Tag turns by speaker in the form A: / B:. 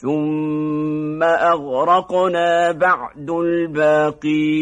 A: ثم أغرقنا بعد الباقين.